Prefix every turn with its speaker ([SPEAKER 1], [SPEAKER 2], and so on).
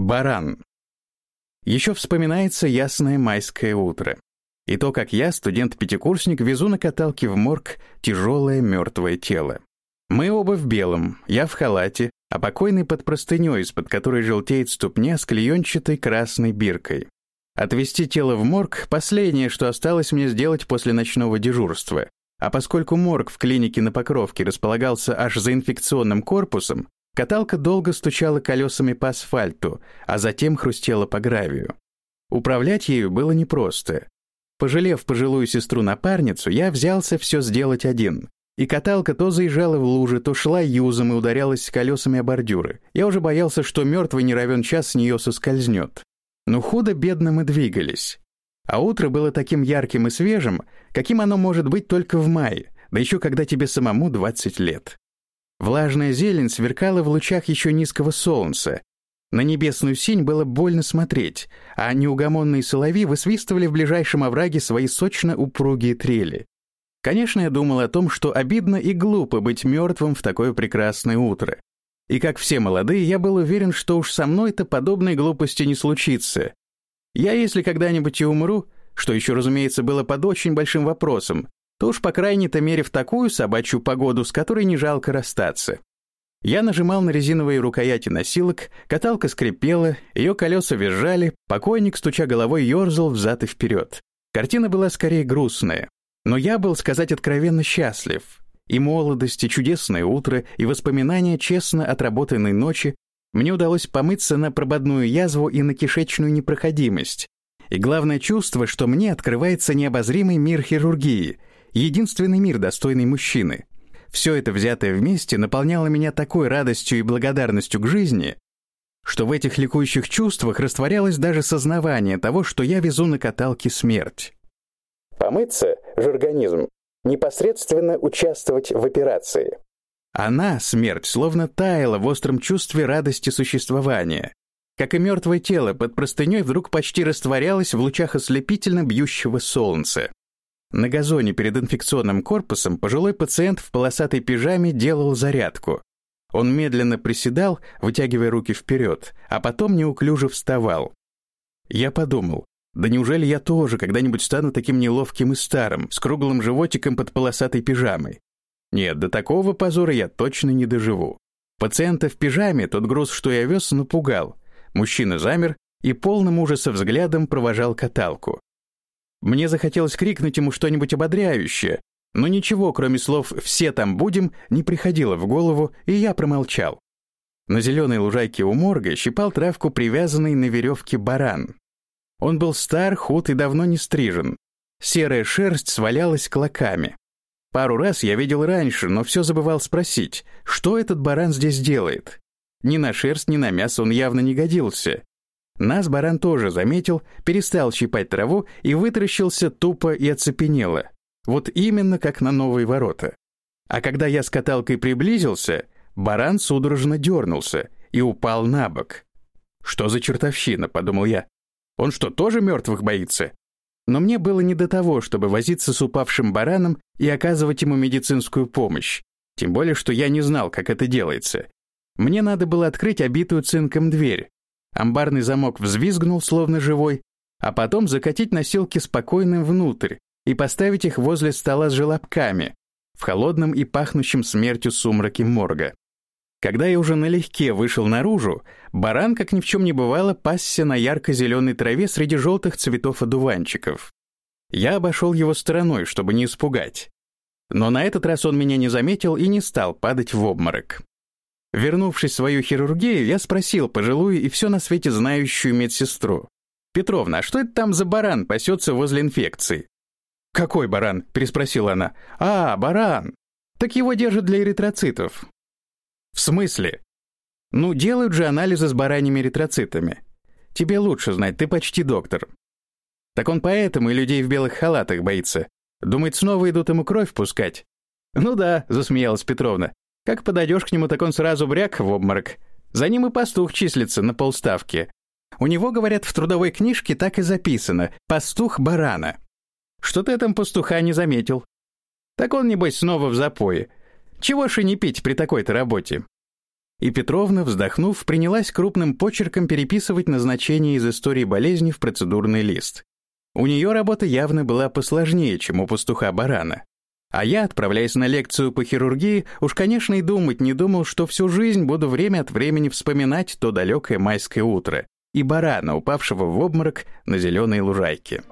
[SPEAKER 1] Баран. Еще вспоминается ясное майское утро. И то, как я, студент-пятикурсник, везу на каталке в морг тяжелое мертвое тело. Мы оба в белом, я в халате, а покойный под простыней, из-под которой желтеет ступня с клеенчатой красной биркой. Отвезти тело в морг — последнее, что осталось мне сделать после ночного дежурства. А поскольку морг в клинике на Покровке располагался аж за инфекционным корпусом, каталка долго стучала колесами по асфальту, а затем хрустела по гравию. Управлять ею было непросто. Пожалев пожилую сестру-напарницу, я взялся все сделать один. И каталка то заезжала в лужи, то шла юзом и ударялась колесами о бордюры. Я уже боялся, что мертвый не равен час с нее соскользнет. Но худо-бедно мы двигались. А утро было таким ярким и свежим, каким оно может быть только в мае, да еще когда тебе самому 20 лет. Влажная зелень сверкала в лучах еще низкого солнца, на небесную синь было больно смотреть, а неугомонные соловьи высвистывали в ближайшем овраге свои сочно упругие трели. Конечно, я думал о том, что обидно и глупо быть мертвым в такое прекрасное утро. И как все молодые, я был уверен, что уж со мной-то подобной глупости не случится. Я, если когда-нибудь и умру, что еще, разумеется, было под очень большим вопросом, то уж по крайней-то мере в такую собачью погоду, с которой не жалко расстаться. Я нажимал на резиновые рукояти носилок, каталка скрипела, ее колеса визжали, покойник, стуча головой, ерзал взад и вперед. Картина была скорее грустная. Но я был, сказать откровенно, счастлив. И молодость, и чудесное утро, и воспоминания честно отработанной ночи мне удалось помыться на прободную язву и на кишечную непроходимость. И главное чувство, что мне открывается необозримый мир хирургии, единственный мир, достойный мужчины. Все это взятое вместе наполняло меня такой радостью и благодарностью к жизни, что в этих ликующих чувствах растворялось даже сознавание того, что я везу на каталке смерть.
[SPEAKER 2] Помыться — жаргонизм. Непосредственно участвовать в операции.
[SPEAKER 1] Она, смерть, словно таяла в остром чувстве радости существования. Как и мертвое тело под простыней вдруг почти растворялось в лучах ослепительно бьющего солнца. На газоне перед инфекционным корпусом пожилой пациент в полосатой пижаме делал зарядку. Он медленно приседал, вытягивая руки вперед, а потом неуклюже вставал. Я подумал, да неужели я тоже когда-нибудь стану таким неловким и старым, с круглым животиком под полосатой пижамой? Нет, до такого позора я точно не доживу. Пациента в пижаме тот груз, что я вез, напугал. Мужчина замер и полным ужаса взглядом провожал каталку. Мне захотелось крикнуть ему что-нибудь ободряющее, но ничего, кроме слов «все там будем», не приходило в голову, и я промолчал. На зеленой лужайке у морга щипал травку привязанный на веревке баран. Он был стар, худ и давно не стрижен. Серая шерсть свалялась клоками. Пару раз я видел раньше, но все забывал спросить, что этот баран здесь делает. Ни на шерсть, ни на мясо он явно не годился. Нас баран тоже заметил, перестал щипать траву и вытаращился тупо и оцепенело. Вот именно как на новые ворота. А когда я с каталкой приблизился, баран судорожно дернулся и упал на бок. «Что за чертовщина?» — подумал я. «Он что, тоже мертвых боится?» Но мне было не до того, чтобы возиться с упавшим бараном и оказывать ему медицинскую помощь. Тем более, что я не знал, как это делается. Мне надо было открыть обитую цинком дверь, Амбарный замок взвизгнул, словно живой, а потом закатить носилки спокойным внутрь и поставить их возле стола с желобками в холодном и пахнущем смертью сумраке морга. Когда я уже налегке вышел наружу, баран, как ни в чем не бывало, пасся на ярко-зеленой траве среди желтых цветов одуванчиков. Я обошел его стороной, чтобы не испугать. Но на этот раз он меня не заметил и не стал падать в обморок. Вернувшись в свою хирургию, я спросил пожилую и все на свете знающую медсестру. «Петровна, а что это там за баран пасется возле инфекции?» «Какой баран?» — переспросила она. «А, баран! Так его держат для эритроцитов». «В смысле?» «Ну, делают же анализы с бараньими эритроцитами. Тебе лучше знать, ты почти доктор». «Так он поэтому и людей в белых халатах боится. Думает, снова идут ему кровь пускать?» «Ну да», — засмеялась Петровна. Как подойдешь к нему, так он сразу бряк в обморок. За ним и пастух числится на полставки. У него, говорят, в трудовой книжке так и записано «пастух барана». Что ты там пастуха не заметил? Так он, небось, снова в запое. Чего ж и не пить при такой-то работе? И Петровна, вздохнув, принялась крупным почерком переписывать назначение из истории болезни в процедурный лист. У нее работа явно была посложнее, чем у пастуха барана. А я, отправляясь на лекцию по хирургии, уж, конечно, и думать не думал, что всю жизнь буду время от времени вспоминать то далекое майское утро и барана, упавшего в обморок на зеленой лужайке.